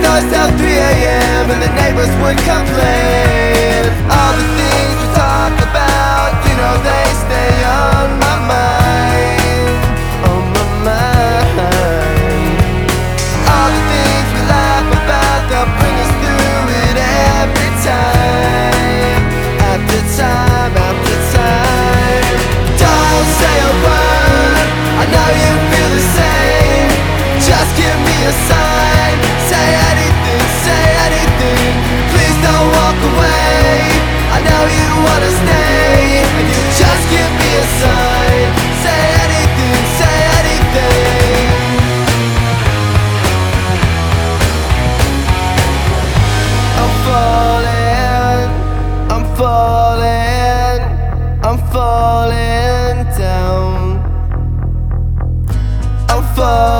noise till 3 a.m. And the neighbors would complain All the things we talk about, you know they fall